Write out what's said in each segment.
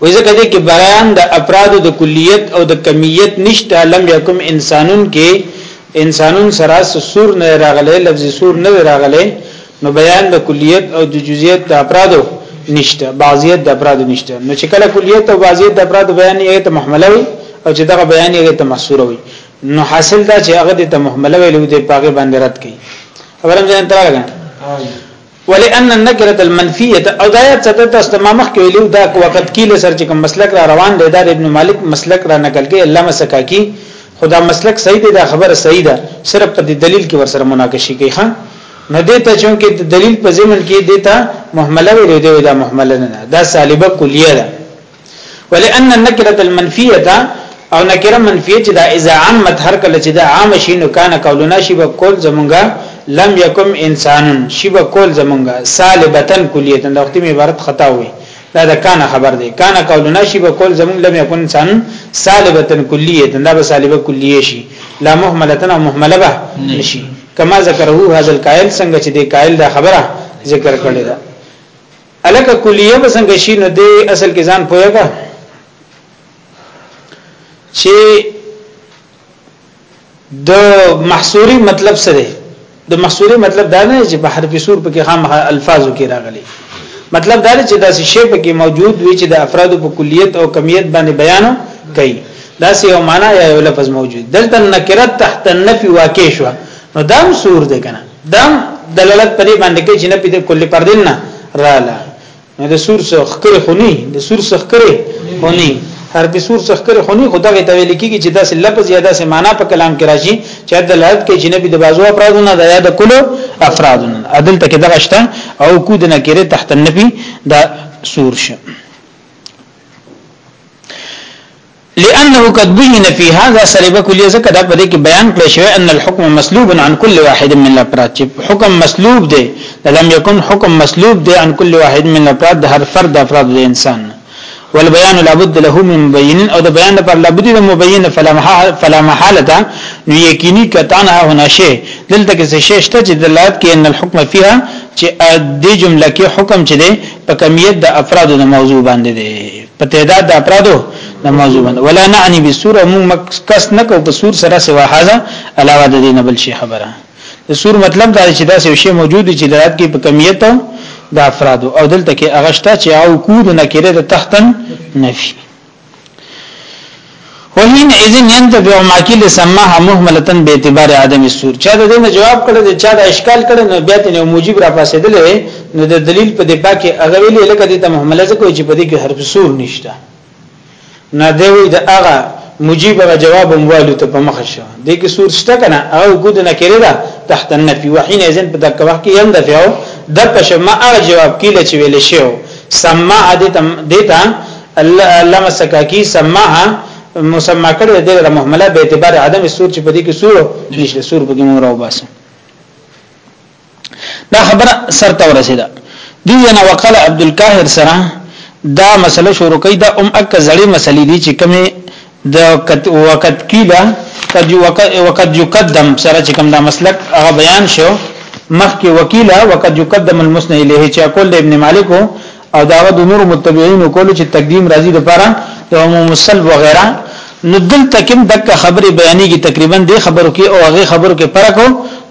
وې ځکه دې کې بیان د افراد د کلیت او د کمیت نشته لم یکم انسانون کې انسانون سره سور نه راغله لفظ سور نه راغله نو بیان د کلیت او د جزئیت د افرادو نشته بعضیت د افرادو نشته نو چې کله کلیت او بعضیت د افرادو بیان یې ته محمله وي او چې دغه بیان یې ته محصور وي نو حاصل دا چې هغه د ته محمله وي لوي د پاګه باندې رد کړي خبرم ځان تر راغله ولئن النکره المنفیه او دا یاد ساته تاسو ته ما مخکې ویلو دا وخت کې لسر چې کوم مسلک را روان دی دا ابن مالک مسلک را نقل کې علامه سکاکی خدا مسلک صحیح دی دا خبره صحیح ده صرف په دلیل کې ورسره مناقشه کوي خان نو دیتا چونکه د دلیل په ضمن کې دیتا محمله ویلې دی دا محمله نه دا سالبه کلیه ده ولئن النکره المنفیه او نکره منفیه چې دا اذا عامت هر کله چې دا عام شي نو کان قولنا شی به کول زمونږه لم یکم انسان شی به کول زمونږه سالبتن کلیه د وخت می عبارت خطا وي دا د کان خبر دی کان قولنا شی به کول زمونږ لم یکم انسان سالبتن کلیه دا به سالبه کلیه شي لا مهملتن او مهمله به نشي کما ذکره هذا القائل څنګه چې د قائل دا خبره ذکر کړی ده الکه کلیه به څنګه شي نو د اصل کې ځان پوهیږه چې د محصوري مطلب څه دی د محصوري مطلب دا نه چې بحر په سور په کې خامخ الفاظو کې راغلي مطلب دا چې دا شی په کې موجود وي چې د افراد په کلیت او کمیت باندې بیان کوي دا سی یو معنا یا یو لفظ موجود دلته نکرت تحت النفي واقع شو نو دا مسور دی کنه دا دلالت پرې باندې کوي چې نه پیدا کول پردین نه رااله نو د سور څخه خکره خونی د سور څخه خکره خونی هر به سور څخه خکره خونی خدای ته ویل کیږي چې دا سه لفظ یا دا سه معنا په کلام کې راځي چې دلالت کوي چې نه پیدا بازو افرادونه دا یا د کلو افرادونه عدل تک دغه شته او کو د نکره تحت النبي دا سور شه لأنه قد بين في هذا سلب کلیه ځکه دا په دې کې بیان کړی شوی ان الحكم مسلوب عن كل واحد من الافراد چې حکم مسلوب دی لم يكن حكم مسلوب دی عن كل واحد من الافراد د هر فرد افراد د انسان والبيان لابد له من مبين او د بیان لپاره لابد د مبين فلا محاله فلا محاله نو یقیني کتانه هنا شی دلته کې څه شی شته چې دلالت کوي ان الحكم فيها چې د جمله کې حکم چې دی په کمیت د افراد د موضوع باندې دی په تعداد د افرادو د موضوع باندې ولا نعني بالسور او موږ کس نه کو په سور سره سوا هاذا علاوه د دې نه بل شي خبره د سور مطلب دا چې دا څه شی موجود چې د رات کې په کمیت او د افراد او دلته کې اغشتا چې او کو د نکره د تحتن نفي وحين اذن ينتفع ما قيل سماها مهمله باعتبار عدم السور چا د دې جواب کړی دی چا د اشکال کړی نو بیا تنه موجب را پاسېدل نو د دلیل په دې پاکه هغه ویلې لکه دې ته مهمله ځکه چې په دې کې حرف سور نشته نه دی وی د هغه موجب را جواب موالو ته په مخ شو دې کې سور شته کنه او ګود نه کړی دا تحت النفي وحين اذن په دغه وخت کې ينتفع د پښه ما جواب کیل چې ویل شو سماها دې ته الله علامه سکاکی سماها مسما کړی دی له محمله به اعتبار عدم سور چې په دې کې سور نشته سور به موږ راو باسه دا خبره سر ته ورسیده دی نه وقال عبد القاهر سره دا مسله شروع کړي دا ام اک زړې مسلې دي چې کومه د قد وقد قيل قد وقد يقدم سره چې کوم دا مسلک هغه بیان شو مخکې وکیل وقد يقدم المسن الیه چې کول د ابن مالک او داغه د نور متبعين کول چې تقدیم راځي د پاره د عموم السلب وغيرها نو دلته کوم دک خبره بیانېږي تقریبا د خبرو کې او هغه خبرو کې فرق او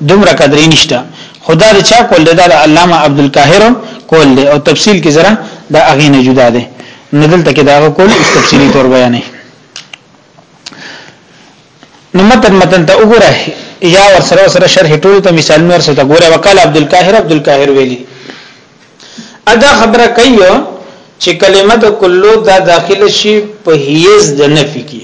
دومره قدرې نشته خدا د چا کول د علامه عبدالقاهر کول او تفصیل کې زره د اغینه جدا ده نو دلته کې دا کول تفصیلی تور بیانې نو متن متن ته وګوره یا ور سره سره شرح ټول ته مثال نور سره ته ګوره وکال عبد القاهر عبد القاهر ویلی ادا خبره کوي چې کلمه د کلو دا داخله شي په هیز د نفي کې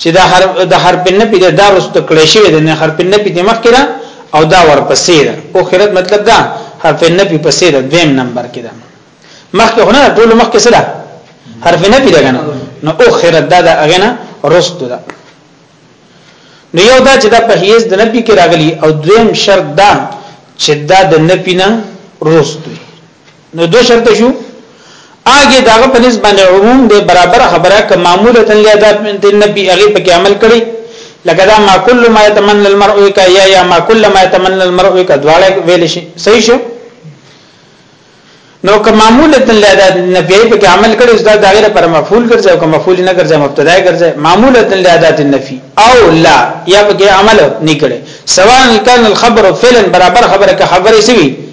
چې دا حرف د حرف نفي د دار است کړی شوی د نه حرف نفي د مخکره او دا ورپسې ده او خیرت مطلب دا حرف نفي پسې ده دویم نمبر کې ده مخکې هونه ټول مخکې سره حرف نفي ده کنه نو او خیرت دا ده اغنه رست ده نو یو دا چې دا په هیڅ د نفي کې راغلی او دویم شرط دا چې دا د نفي نه رست وي نو دو شرط شو اګه داغه په نسبت باندې عموم دی برابر خبره ک معموله لادات من النبي هغه په کې عمل کړي لکه دا ما کل ما يتمنى المرء ک یا یا ما کل ما يتمنى المرء ک دواړه ویل شي صحیح شو نو که معموله لادات النبي په کې عمل کړي زدا دا غیر پر مفعول ګرځي او که مفعول نه ګرځي مبتدا ګرځي معموله لادات النفي او لا یا په کې عمل نه کړي سواء کان الخبر فعلا برابر خبره ک خبره سوي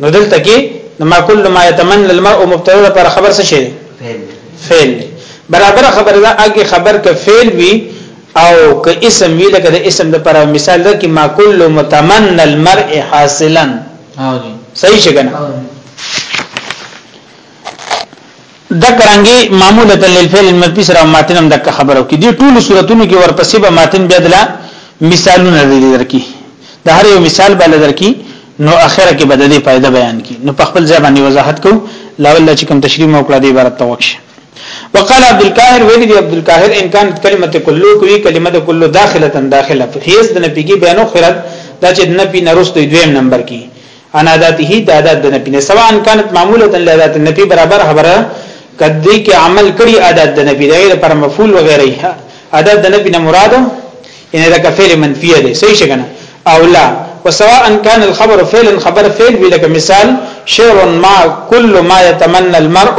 نو دلته کې ما کل ما يتمنى المرء مبتدا لپاره خبر څه شي فعل برابر خبر دا اګه خبر ک فعل وی او ک اسم وی لکه د اسم د پر مثال دا کې ما کل متمنى المرء حاصلا صحیح څنګه د کرانګي معموله للفعل المنفي سره ماتنم د خبرو کې دي ټول صورتونو کې ورپسې به ماتن بیا دلا مثالونه لري درکې د هر یو مثال بل درکې نو اخره کې بدلې فائدہ بیان کی نو په خپل ځای باندې وضاحت کو لاول چې کوم تشریح مو کړه دې عبارت توکش وقال عبد القاهر ویل دی عبد القاهر ان کان کلمه کلو کوي کلمه کلو داخله داخله فیس د نبیږي بیانو خرد دا چې نبی نرست دویم نمبر کې ان عادته د عادت د نبی نه سواء كانت معموله لعادت النبي برابر خبره کدی کې عمل کړي عادت د نبی دغه پر مفعول وغیرہ عادت د نبی نه مراد ان لك فعل منفي دی صحیح شګنه او لا وسواء كان الخبر فعلا خبر فعل بلک مثال شعر ما كل ما يتمنى المرء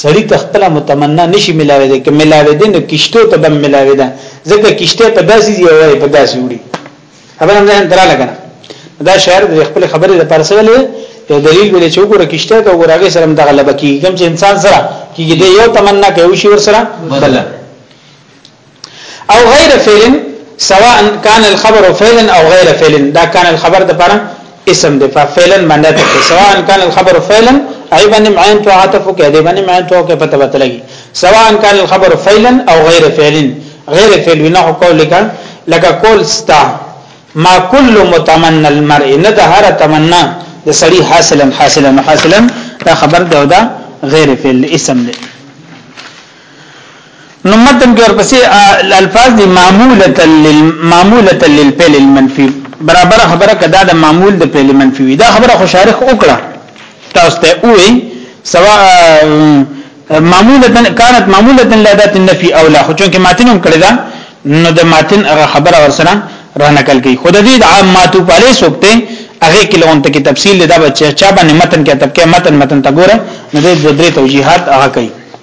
سړی ته خپل متمنا نشي ملاویدې کې ملاویدې نو کشته ته بم ملاویدا ځکه کشته په داسې دی او په داسې وړي خبره نه هم دراله کنه دا شعر د خپل خبرې د پرسل یو دلیل ویل چې وګوره کشته ته وګورغه سره مدغله بکی کوم چې انسان سره کیږي یو تمنا کوي شي ور سره بل او غیر فعل سواء کان الخبر فعلا او غیر فعل دا کان الخبر د پاره اسم د فعلا باندې ته سواء کان الخبر فعلا ای باندې معین تو عاطف کې دی باندې معین تو کې پته وته لګي سواء کان الخبر فعلا او غیر فعل غیر فعل نه قول کا لکه قول ستا ما کل متمنى المرء نه د هر تمنا د سړي حاصلا حاصلا حاصلا دا خبر دا, دا غیر فعل اسم دی نو متن کې ورپسې الفاظ دي معموله لل معموله للفعل المنفي برابر خبره کدا د معمول د فعل منفي وي دا خبره خو شارح وکړه تاسو ته وې سواء معموله كانت معموله لذات النفي او لا خو چې متن هم کړی دا نو د متن هغه خبره ورسره را نقل کړي خود دې د عام ماتو پاله سوکته هغه کې لون ته کې تفصیل دا بچا باندې متن کې تب کې متن متن تا ګوره نو دې د درې توجيهات هغه کوي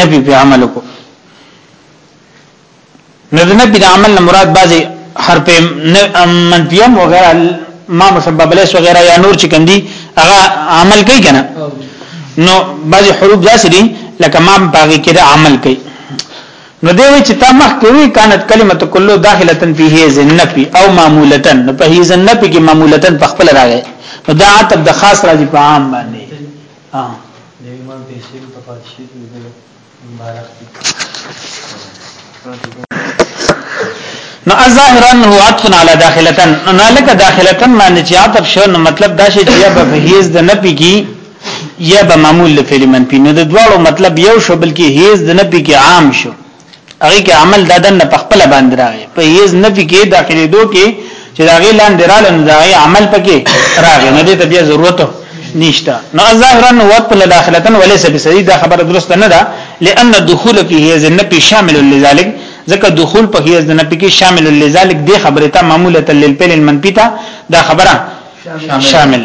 نبی په عمل کو نو د نبی د عمل نه مراد بعضی حرف منفیه وغیرہ ما مسبب لیس وغیرہ یا نور چې کندي هغه عمل کوي کنه نو بعضی حروف داسې دي لکه ما باغی کې د عمل کوي نو دی وی چې تا مخ کوي کانت کلمه کله داخله فی هی زنفی او معموله نو په هی زنفی کې معموله په خپل راغی نو دا عتب د خاص راځي په عام باندې ها د ایمان پیسې مې ته پاتې شي د بل مبارک دي نو ظاهرا هو عطف على داخلتن نو لکه داخلتن باندې چې عطف شو نو مطلب دا شي چې یا به هیز د نپی کی یا به معمول لفعل منفی نو د دواړو مطلب یو شو بلکې هیز د نپی کی عام شو هغه کې عمل ددن په خپل باندې راغی په هیڅ نفي کې داخلي دو کې چې دا غي لاندې را لنه دا غي عمل پکې راغی نو دې ته بیا ضرورت نشته نو ظاهرا وقت له داخلتن وليس بسدي دا خبره درست نه ده لأن الدخول فيه هي النفي شامل لذلك ځکه دخول په هي النفي کې شامل لذلك دې خبره ته معموله للفعل المنفي دا خبره شامل, شامل.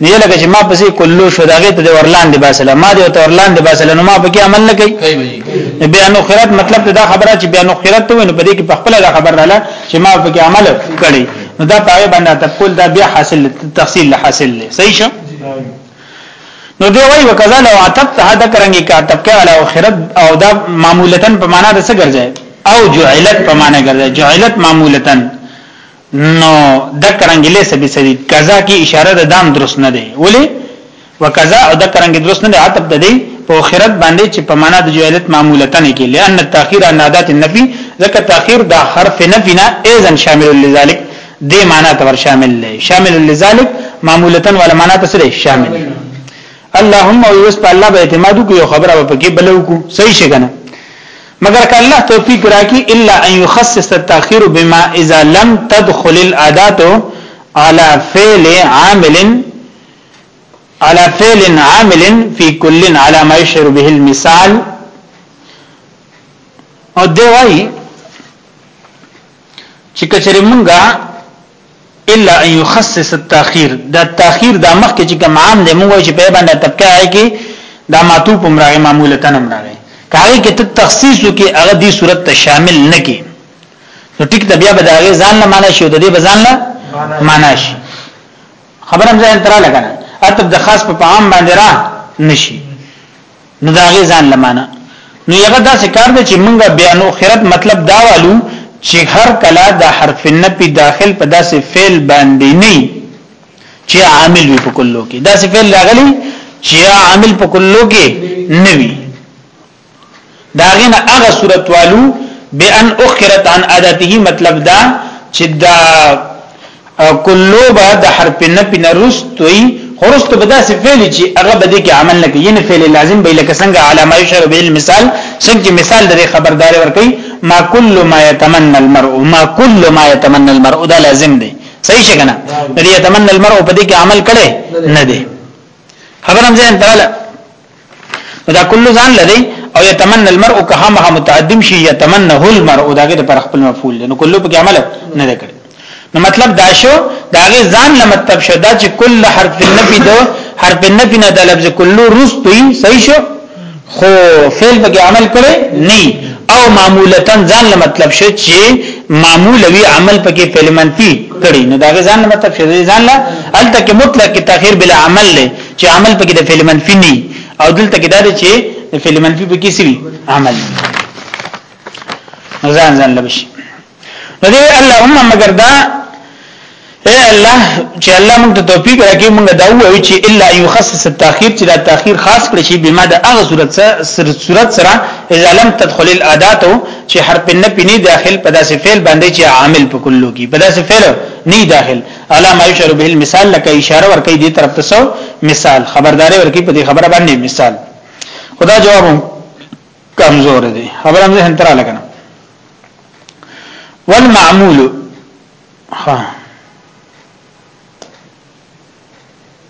نه لکه چې ما پسې کولو شو دا غي ته ورلاندې باسل ما دې ته ورلاندې باسل نو ما پکې عمل نه کوي بیا نو خیرت مطلب دا خبره چې بیا نو خیرت ته ونه پدې کې په خپل دا خبر رااله چې ما پکې عمل کړی نو دا پای باندې تقول دا بیا حاصل تفصیل له حاصل له صحیح شو نو دی وای وکذا لو عتب ته دا کرانګي کا تب کې علی اخرت او دا معمولتن په معنا د څه ګرځي او جعلت په معنا ګرځي جعلت معمولتن نو د کرنګ له سبي سدي قضا کی اشاره د دام درست نه دی ولی وکذا او د کرنګ درست نه دی عتب د دی په اخرت باندې چې په معنا د جهالت معموله تنه کې لئن التاخير عن عادات النفي ځکه تاخير د حرف نفي نه اذن شامل لذلك دې معنا ته ور شامل لې شامل لذلك معموله ولا معنا ته سره شامل اللهم ويس په الله به اعتماد کو یو خبره په کې بلو کو صحیح شګنه مګر که الله توفیق راکړي الا ان يخصص التاخير بما اذا لم تدخل الاداه على فعل عامل على فعل عامل في كل على ما يشعر به المثال او دی وای چې کچره مونږه الا ان يخصص التاخير دا تاخير دا مخکې چې کوم عام دی موږ چې په باندې تبکه راي کې دا معطوف امرغه معموله تنم راغی کاری کې ته تخصیص کې هغه دې صورت ته شامل نه کې نو ټیک ته بیا به دا غي ځان نه معنا شي او د دې بزان نه معنا شي خبرم ځان تر لګنه اتب د خاص په عام باندې را نشي نو دا غي ځان لمانه نو یغه دا سکار دی چې مونږه بیان او خیرت مطلب دا والو چې هر کلا د حرف نپی داخل په داسې فعل باندې نه چې عامل وي په کلو کې داسې فعل راغلی چې عامل په کلو کې نه وي داغه نه هغه صورت والو بان اخرت عن عادته مطلب دا چې دا کلو به د حرف نه پنه رستوي خرست به داسې فعل چې هغه به دې کې عمل نه کوي یعنی فعل لازم به لکه څنګه علامه شر به مثال څنګه مثال د خبرداري ورکي ما کل ما يتمنى المرء ما کل ما يتمنى المرء دا لازم دی صحیح څنګه دې يتمنى المرء په دې کې عمل کړي نه دی خبر هم ځین تراله دا کله ځان لري او يتمنى المرء كهمها متعدم شي يتمنى هو المرء داګه پر خپل مفعول نو کله په عمل نه ذکر نو مطلب دا شو داګه ځان له مطلب شو دا چې کل حرف النفي دو حرف النفي نه د لفظ کله رستوي صحیح شو خو فعل په عمل کړي نه او معمولتن ځان له مطلب شو چې معمول وی عمل پکې فعل منفي کړي نو داګه ځان له مطلب شو ځان له الته کې مطلق تاخير بلا عمل له چې عمل پکې د فعل منفي نه او دلته کې دا چې د فعل منفي پکې سوي عمل ځان ځان لبش نو دې الله هم مگر دا اے الله چې الله موږ ته توفیق راکړي موږ دا وایو چې الا یخصص التاخير چې دا تاخير خاص کړي شي بما د هغه صورت سره صورت سره اذا لم تدخل الادات چې حرف نه پینی داخل په داسې فعل باندې چې عامل په کلو کې په داسې فعل نه داخل الا ما یشعر به المثال لکه اشاره ورکړي دې طرف ته سو مثال خبرداري ورکړي په دې خبره باندې مثال خدا جواب کمزور دی خبره هم ځین تر لګنه والمعمول ها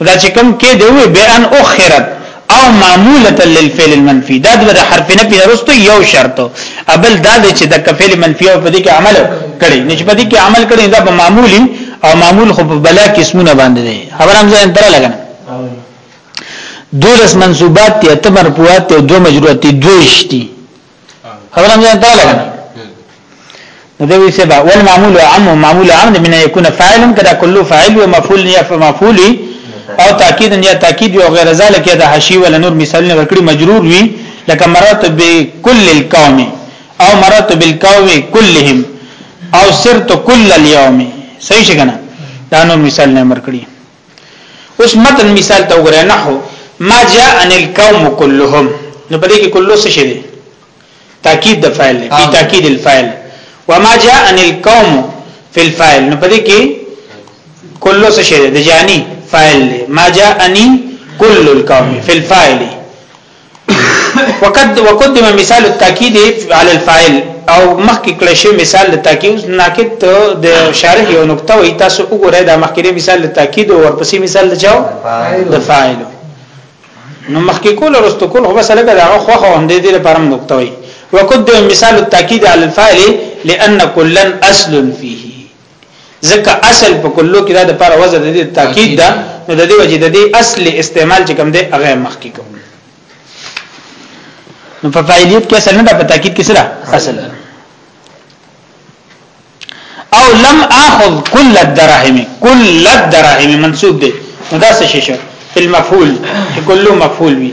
نو دا چې کوم کې دی وي بان اخرت او معموله للفعل المنفي دا د حرف نفي رستو یو شرط ابل دا چې د کفعل منفي او په دې کې عمل کړي نش په دې کې عمل کړي دا په معمولی او معمول خو په بلا قسمونه باندې دي خبرم ځان تر لګنه دولس منصوبات ته تمر پوات ته دو مجروات ته دوشتي خبرم ځان ته لګا نو دوی سبا والمعمول عام معمول عام من يكون فاعل كذا كل فاعل ومفعول يا مفعول او تاکید یا تاکید او غیر ذلک یا د حشی ول نور مثال نه ورکړي مجرور وي لکه مرات بكل القوم او مرات بالقوم كلهم او سرت كل اليوم صحیح څنګه دا نور مثال نه ورکړي اوس متن مثال ته وګورئ نحو ما جاء ان القوم كلهم نو په دې کې کله څه شي تاکید د فاعل دی په تاکید الفاعل وما جاء ان القوم في الفاعل نو په دې کې کله څه شي د جانی فاعل دی ما جاء اني كل القوم في الفاعل وقد وقدم مثال التاکید علی الفاعل او مخکې کله شی مثال د تاکید ناکید ته د شارح یو نقطه وي تاسو وګورئ دا مخکې مثال د تاکید او ورپسې مثال د چاو د فاعل نو مخکې کول ورستو کول هو بس لګا دا خو خو هم دې دې لپاره نقطه وي وقدم مثال التاکید علی الفاعل لان کلن اصل فيه ځکه اصل په کلو کې دا د پر وزن د دې تاکید ده نو د دې وجې د دې اصل استعمال چې کوم دی هغه مخ کې کوم نو په فاعلیت کې اصل نه ده په تاکید کې سره اصل او لم اخذ كل الدراهم كل الدراهم منسوب دی نو دا څه شي شو په مفعول چې کلو مفعول وي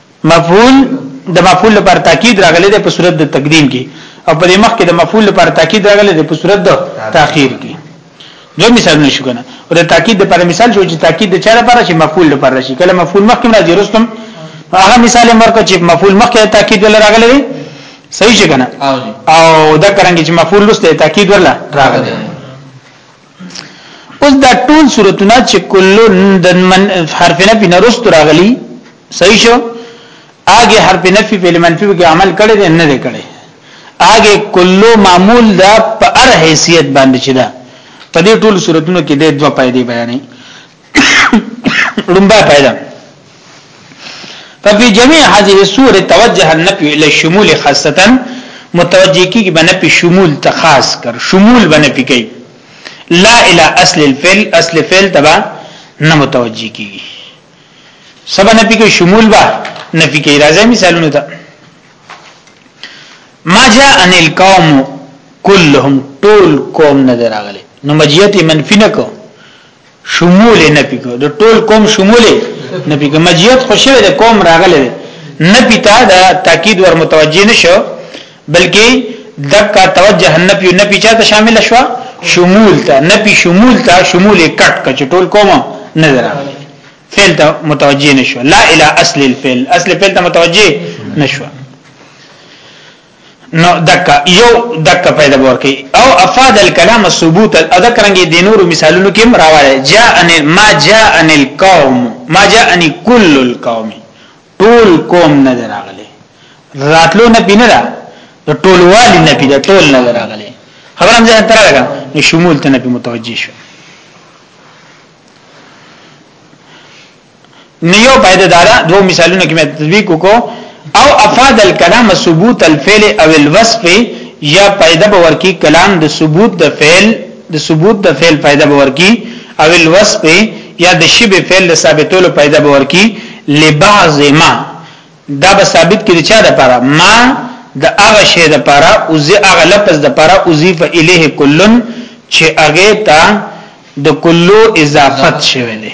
مفعول د مفعول لپاره تاکید راغلی دی په صورت د تقدیم کې او په دې مخ کې د مفعول لپاره تاکید راغلی دی په صورت د تاخير کې دوه مثال نشو کنه او د تاکید لپاره مثال شو چې تاکید د چا لپاره چې مفعول لپاره شي کله مفعول مخکې راځي رستم هغه مثال مرکه چې مفعول مخکې تاکید ول راغلی دی صحیح څنګه او دا کرانګي چې مفعول لسته تاکید ورلا راغلی اوس دا ټول صورتونه چې کله د من حرف نفي نرست راغلي صحیح شو اګه حرف نفي په منفي کې عمل کړي دی نه دی کړي اګه کله معمول دا په هر حیثیت باندې چې دا په دې ټول صورتونو کې د دوه پایدې بیانې لومبه پیدا ففي جميع هذه الصور توجه النفي الى الشمول خاصه متوجه کی بنا په شمول ته خاص کر شمول بنا په کی لا الى اصل الفعل اصل فعل تبع نه متوجه کی سبا نه په شمول با نه په کی راځي مثالونه ته ما جاء ان القوم كلهم طول قوم نظر اغله نو مجیت منفی نه کو شمول نه پیګو د ټول قوم شمول نه پیګو مجیت خوشاله د قوم راغله نه پیتا دا تاکید ور متوجه نشو بلکې دکا توجه نه پی نه پیچا ته شامل شو شمول ته نه پی شمول ته شمول کټ کچ ټول قوم نه راغله فعل ته متوجه نشو لا اله اصل الفعل اصل فعل ته متوجه نشو نو دک یو دک پیدا ورکی او افاد الكلام ثبوت اذکرنګ د نورو مثالونو کې راواله جاء ان ما جاء ان القوم ما جاء ان كل القوم ټول قوم نه راغله راتلو نه پینه دا ټول والی نه پیدا ټول نه راغله خبر هم ځان ترغه نو شمول ته نه متوجي شو نو یو فائدہ دا ده دوه مثالونه کې مې تطبیق وکړو او افاد الكلام ثبوت الفعل او الوصف یا فائدہ به ورکی کلام د ثبوت د فعل د ثبوت د فعل فائدہ به ورکی او الوصف یا د شبه فعل د ثابتولو فائدہ به ورکی لبعض ما دا به ثابت کړي چا د پاره ما د هغه شی د پاره او زی هغه لفظ د پاره اضیف الیه کلن چې هغه ته د کلو اضافت شوی دی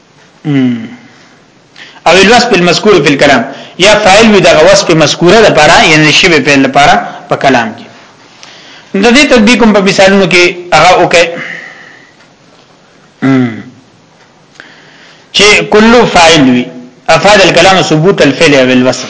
او الوصف المذکور فی الكلام یا فاعل وی دغه وصف مذکوره د پاره یعنی شی به په لپاره په کلام کې د دې تطبیق په مثالونو کې هغه وکړي چې کلو فاعل وی افاد الكلام ثبوت الفعل او الوصف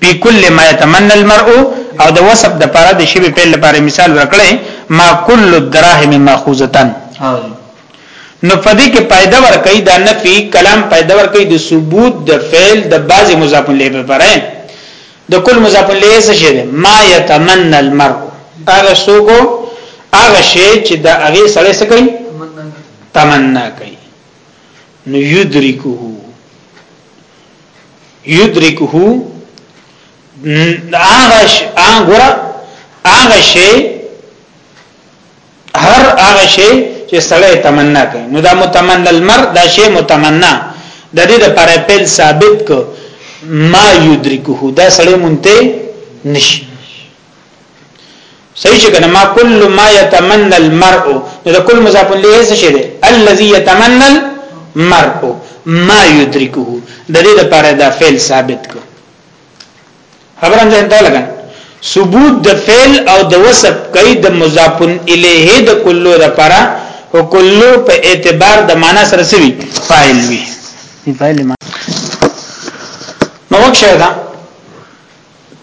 په کل ما يتمنى المرء او د وصف د پاره د شی په لپاره مثال ورکړي ما کل الدراهم ماخوذتن نو پدې کې پیدا ور کوي دا نفي کلام پیدا ور کوي د ثبوت د فعل د بعض مضاف الیه لپاره د کل مضاف الیه څه شي ما يتمنى المرء هغه څوک هغه شی چې د هغه سره څه کوي تمنا کوي نو یدرکوه یدرکه هغه هغه هغه شی هر هغه شی چې سړی تمنا کوي نو دا متمنى المر دا شی متمنا د دې لپاره پیل ثابت کو ما یدرکه دا سړی مونته نشي صحیح چې کنه ما کل ما يتمنى المرء نو دا کل مضاف الیه څه شی دی الذي يتمنى المرء ما يدركه د دې لپاره دا فعل ثابت کو خبره هم ځان ته لګا ثبوت د فعل او د وصف کوي د مضاف الیه د کلو لپاره او کلو په اعتبار د معنا سره سوي فاعل وي فاعل ما نو وکشه دا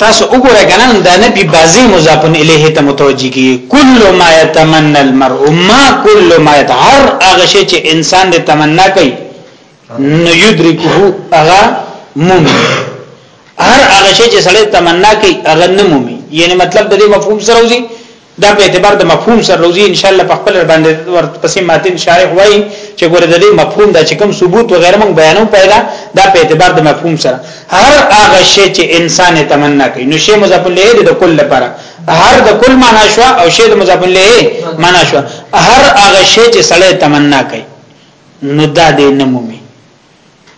تاسو وګورئ کنه دا نبی بازی مضاف الیه ته متوجی کی کل ما یتمنى المرء ما کل ما یتهر هغه شی چې انسان دې تمنا کوي نو یدرکه هغه مومي هر هغه شی چې سړی تمنا کوي هغه نه مومي یعنی مطلب د دې مفهوم سره وځي دا په اعتبار د مفهوم سره روزي ان شاء الله په خپل باندې ورپسې ماتن شارح وایي چې ګوره د دې مفهوم دا چې کوم ثبوت وغیرہ موږ بیانو پیدا دا په اعتبار د مفهوم سره هر هغه شی چې انسان تمنا کوي نو شی مضاف الیه د کل لپاره هر د کل معنا شو او شی د مضاف الیه معنا شو هر هغه شی چې سړی تمنا کوي نو دا دې نمومي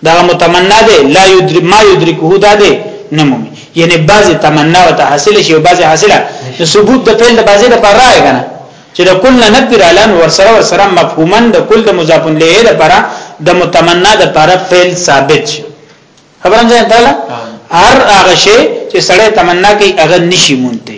دا متمنا ده لا يدري ما يدركه دا ده نمومي یعنی بعضی تمنا او ته حاصل شي او بعضی حاصله نو ثبوت د فعل د بعضی د پر راي کنه چې د کل نه نفر اعلان ورسره ورسره مفهوما د کل د مضاف الیه د پر د متمنا د پر فعل ثابت شي خبرم ځان تعالی هر هغه شی چې سړی تمنا کوي هغه نشي مونته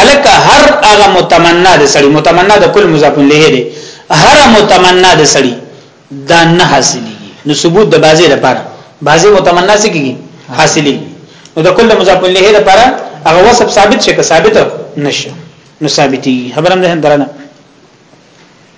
الک هر هغه متمنا د سړی متمنا د کل مضاف الیه دی هر متمنا د سړی دا نه حاصلېږي نو ثبوت د بازي لپاره بازي متمنا څه کیږي حاصلېږي نو د کل مضاف الیه لپاره هغه وصف ثابت شي که ثابت نشه نو ثابتي خبرم ده درنه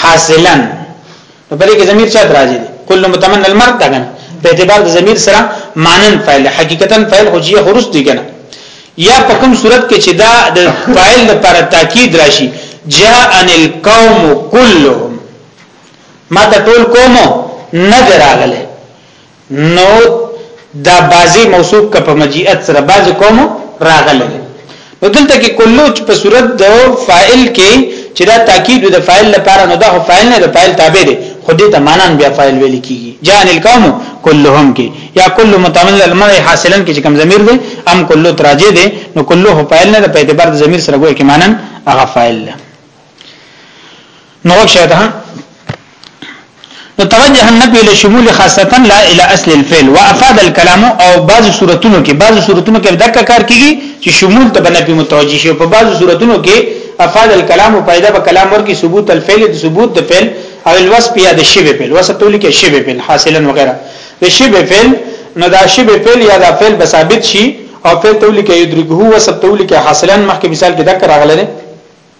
حاصلا نو په دې کې ضمیر چا راځي کله متمن المرد ده کنه په اعتبار د ضمیر سره مانن فاعل حقیقتا فاعل خو جیه خروج دی کنه یا په کوم صورت کې چې دا د فاعل لپاره تاکید راشي جاء ان القوم كلهم ما ته ټول قوم نه دراغله نو دا بعضی موصوف کا په مجیت سره بعضی قوم راغله نو دلته کې کلو چې په صورت د فاعل کې چې دا تاکید د فاعل لپاره نو دا فاعل نه د فاعل تابع دی خو دې ته مانان بیا فاعل ویل کیږي جان القوم كلهم کې یا کل متعمل المرء حاصلا کې چې کوم ضمیر دی ام کلو تراجه دی نو کلو فاعل نه په اعتبار د ضمیر سره ګوي کې مانن هغه فاعل ده نو وکشه ده نو توجه النبي لشمول خاصه لا الى اصل الفعل وافاد الكلام او بعض صورتونو کې بعض صورتونو کې دغه کار کیږي چې شمول ته بنبي متوجه شي په بعض صورتونو کې افاد الكلام او پیدا په کلام ورکی ثبوت الفعل د ثبوت د فعل او الوصف یا د شبه فعل وصف تول کې شبه فعل حاصلا وغيرها د شبه فعل نو دا شبه فعل یا دا فعل به ثابت شي او فعل تول کې یدرکه وصف تول کې حاصلا مخکې مثال کې ذکر راغله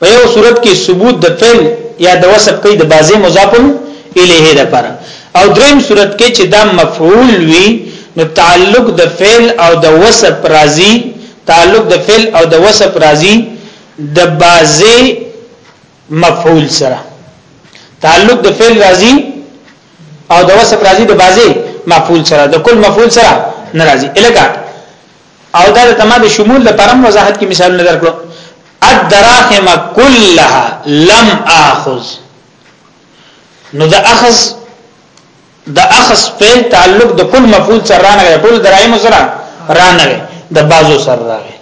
په یو صورت کې ثبوت د فعل یا د وصف کوي د بازه مضاف الیه د پر او دریم صورت کې چې دا مفعول وي نو تعلق د فعل او د وصف راضی تعلق د فعل او د وصف راضی د بازه مفعول سره تعلق د فعل راضی او د وصف راضی د بازه مفعول سره د کل مفعول سره ناراضي الکه او دا د تمام شمول لپاره هم وضاحت کې مثال نه درکړو الدراهم كلها لم اخذ نو د اخذ د اخذ په تعلق د کل مفعول سره نه ټول دراهم سره رانه د بازو سره راغی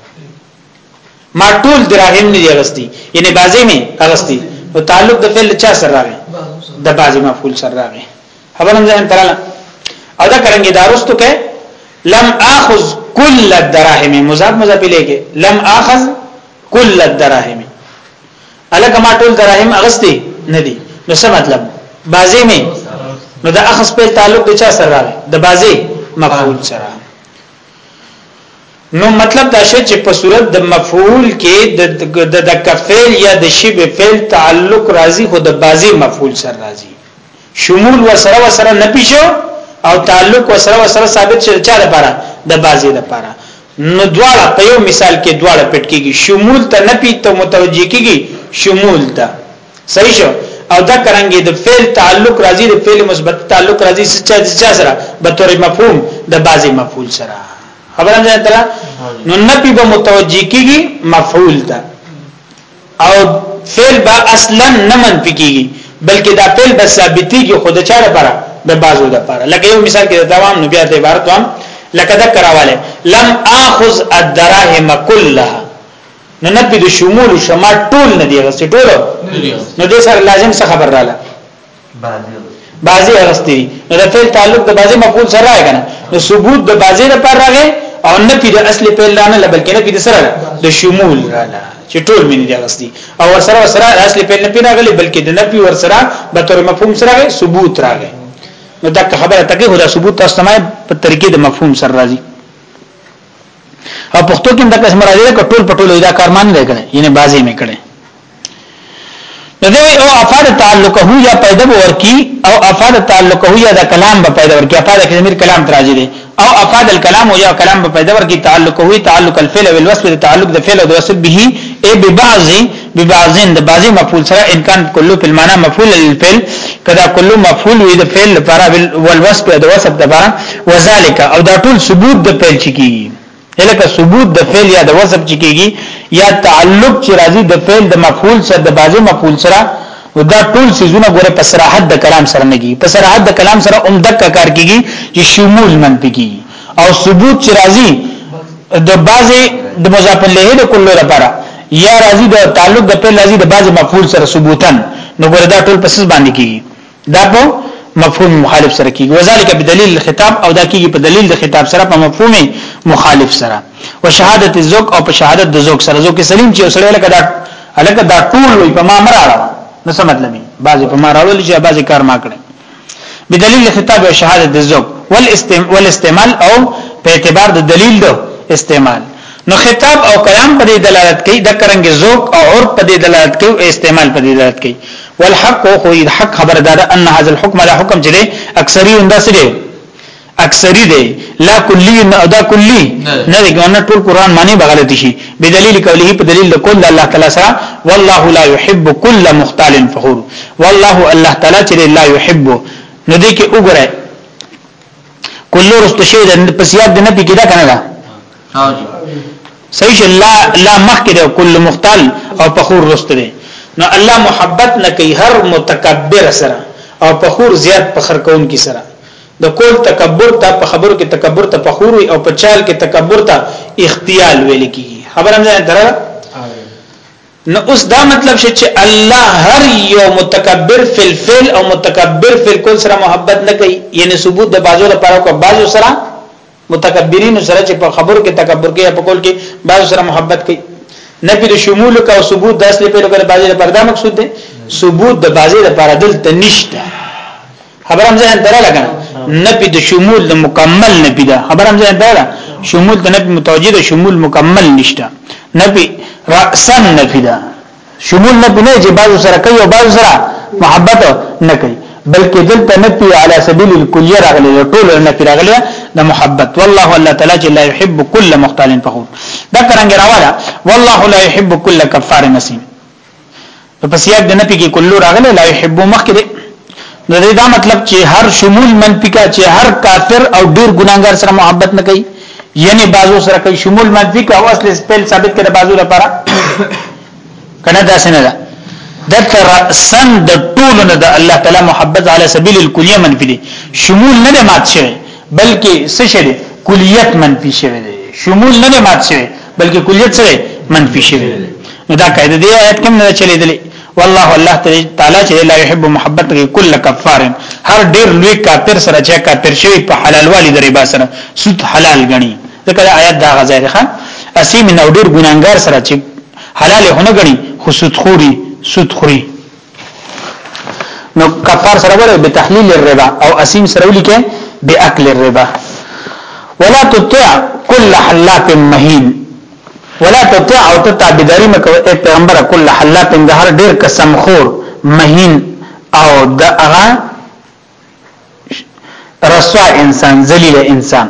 ما ټول دراهم نه اغستی یعنی بازی می اغستی نو تعلق د فعل چا سره راغی د بازی مفعول سره راغی خبر هم ځان تراله او دا کرنګي دارستو کې لم اخذ كل الدراهم مضاف مضاف الیه لم اخذ كل الدراهم الک ما ټول دراهم اغستی نه دي نو څه مطلب بازی می نو د اخذ په تعلق د چا سره راغی د بازی مفعول سره نو مطلب دا شی چې په صورت د مفعول کې د د کفیل یا د شیب فعل تعلق راځي خو د بازي مفعول سره راځي شمول و سره و سره نه پیشو او تعلق و سره و سره ثابت شي چا لپاره د بازي لپاره نو دواړه په یو مثال کې دواړه پټ کیږي شمول ته نه پیته متوجي کیږي شمول ته صحیح شو او دا کرانګي د فعل تعلق راځي د فعل مثبت تعلق راځي چې چا د چا سره به تور مفهوم د بعضي مفعول سره خبره ده تر نو نبي به متوجي کیږي مفعول ته او فعل به اصلا نه منفي کیږي بلکې دا فعل به ثابتيږي خود چا لپاره د بعضو لپاره لکه یو مثال کې دوام نو بیا د عبارت وام لکه دا کراواله لم اخذ الدراهم كلها نو نبی د شمول شما ټول نه دی غسی ټول نو د سره لازم څه خبر رااله بعضی غستی نو د فعل تعلق د بعضی مفعول سره راغی کنه نو ثبوت د بعضی لپاره راغی او نه پی د اصل فعل نه نه بلکې نه پی د سره د شمول رااله چې ټول مين دي غستی او ور سره سره اصل فعل نه پی راغلی بلکې د نبی ور سره به تر مفهوم سره راغی ثبوت راغی نو دا خبره تکي هدا ثبوت تاسو په طریقې د مفهوم سره راځي او پښتو کې دا قسم راځي چې ټول پټول دا کار مان نه کړي یعنی بازي مې کړي نو دوی او افاد تعلقه یا پیدا ورکی او افاد تعلقه یا د کلام په پیدا ورکی افاد کې زمير کلام تراځي دي او افاد الكلام یا کلام په پیدا ورکی تعلقه تعلق الفعل والوصف تعلق د فعل او د وصف به ای ببعض ببعضن د بعضی مفعول سره ان کان کلو په معنا مفعول الفعل کدا کلو مفعول وي د فعل لپاره والوصف د وصف لپاره وذالک او دا ټول ثبوت د فعل چکیږي الکه ثبوت د فعل یا د وصف چکیږي یا تعلق چې راځي د فعل د مفعول سره د بعضی مفعول سره نو دا ټول سيزونه ګوره په صراحت د کلام سره نه کیږي په صراحت د کلام سره عمدک کار کیږي چې شمول منفي کیږي او ثبوت چې راځي د بعضي د مضاف له د کلو لپاره یا راځي د تعلق د پیل راځي د بعضي مفعول سره ثبوتن نو ګره دا ټول پسز باندې کیږي دا په مفهوم مخالف سره کیږي وذالک بدلیل الخطاب او دا کیږي په دلیل د خطاب سره په مفهوم مخالف سره وشهادت الزوج او په شهادت د زوج سره زوج سلیم چې سره لکه دا الکه دا ټول وي په ما مراړه نو څه مطلب بعضی په ما راول چې بعضی کار ما کړی بدلیل خطاب او شهادت الزوج والاستعمال او په اعتبار د دلیل دو استعمال نو خطاب او کلام په دې دلالت کوي د کرنګ ذوق او عرف په دې دلالت کوي او استعمال په دې دلالت کوي والحق خو حق خبر ده ان هاذ الحكم لا حکم چې اکثری انداسره اکثری دی لا کلی او دا کلی نه دی ګنه ټول قران معنی بغلط شي بدلیل قوله په دلیل کول الله تعالی سره والله لا يحب كل مختال فخور والله الله تعالی چې لا يحب نو دې کې وګوره کله رست شي د پسیات نه پکې دا کنه دا صحیح لا لا مخ کې کل مختال او فخور رست دی نو الله محبت نه کوي هر متکبر سره او فخور زیات فخر کون کی سره د کول تکبر ته په خبرو کې تکبر ته فخور وي او په چال کې تکبر ته اختیال ویل کیږي خبره مې ځان درا نو اوس دا مطلب شي چې الله هر یو متکبر فی الفعل او متکبر فی الکل سره محبت نه کوي یعنی ثبوت د بازو لپاره کو بازو سره متکبرین سره چې په خبرو کې تکبر کوي په کول کې بعض سره محبت کوي نفي د شمول او ثبوت د اصل په لګل بعضی لپاره دا مقصود دی ثبوت د بعضی لپاره دلته نشته خبرم ځان دره لګا نفي د شمول د مکمل نفي ده خبرم ځان دره شمول د نفي متوجد شمول مکمل نشته نفي راسن نفي ده شمول نه پنه چې بعضو سره کوي او بعضو سره محبت نه کوي بلکې دلته نفي على سبيل الكليه راغلي ټول نفي راغلي د محبت والله الله تعالی چې لا يحب كل مختال فخور دا څنګه راواله والله لا يحب كل كفار نسيم په سیاق د نفي کې کله راغلي لا يحب مخکې نو دې دا مطلب چې هر شمول منفي کا چې هر کافر او ډیر ګناګار سره محبت نه کوي یعنی بازو سره کوي شمول منفي کا او اصل سپیل ثابت کړي بازو لپاره کنه دا څنګه ده د ترسن د ټول نه د الله تعالی محبت علی سبیل الکلیه منفي دي شمول نه مات شوی بلکې څه شوی کلیت منفي شوی دی شمول نه مات شوی بلکې کلیت سره منفي شوی دی دا قاعده دی آیت کوم نه چلیدلې والله الله تعالی چې لا يحب محبت کې کل کفار هر ډیر لوی کافر سره چې کافر شوی په حلال والی د ربا سره سود حلال غني ځکه آیات دا غزا ده اسیم نو ډیر ګناګار سره چې حلال هونه غني خو سود خوري سود خوري نو کفار سره وره به تحلیل الربا او اسیم سره ولیکه به اکل الربا ولا تطع كل حلاف مهين ولا تطع او ته تابعداري مکو اے پیغمبر کل حلاف د هر ډیر قسم خور مهین او د هغه رسوا انسان ذلیل انسان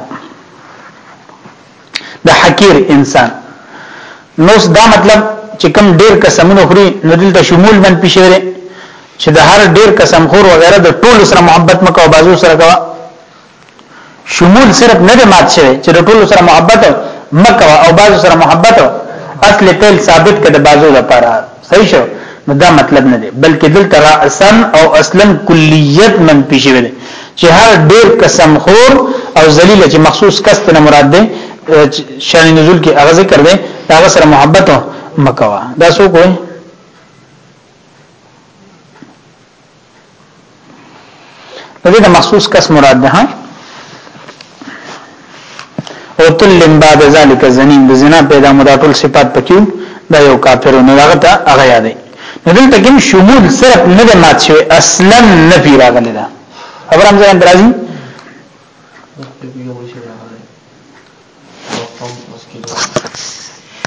د حقیر انسان نو دا مطلب چې کوم ډیر قسمونه خوري نو دلته شمول من پښیره چې د هر ډیر قسم خور وغیرہ د ټول سره محبت مکو بازو سره کوا شمول صرف نه دی مات شوی چې د ټولو سره محبت مکه او بعضو سره محبت اصل پیل ثابت کړه بعضو لپاره صحیح شو نو دا مطلب نه دی بلکې دلته راسا او اصلا کلیت منفي شوی دی چې هر ډیر قسم خور او ذلیل چې مخصوص کس نه مراد دی شان نزول کې هغه ذکر دی هغه سره محبت مکوا دا څوک وایي دې د مخصوص کس مراد ده او تل بعد ذلك زنین د زنا پیدا مدا ټول صفات پکې دا یو کافر نه هغه ته هغه یادې نو دلته کوم شمول صرف نه د مات شوی اصلا نه پی راغلی دا خبر هم ځان درازي Thank you.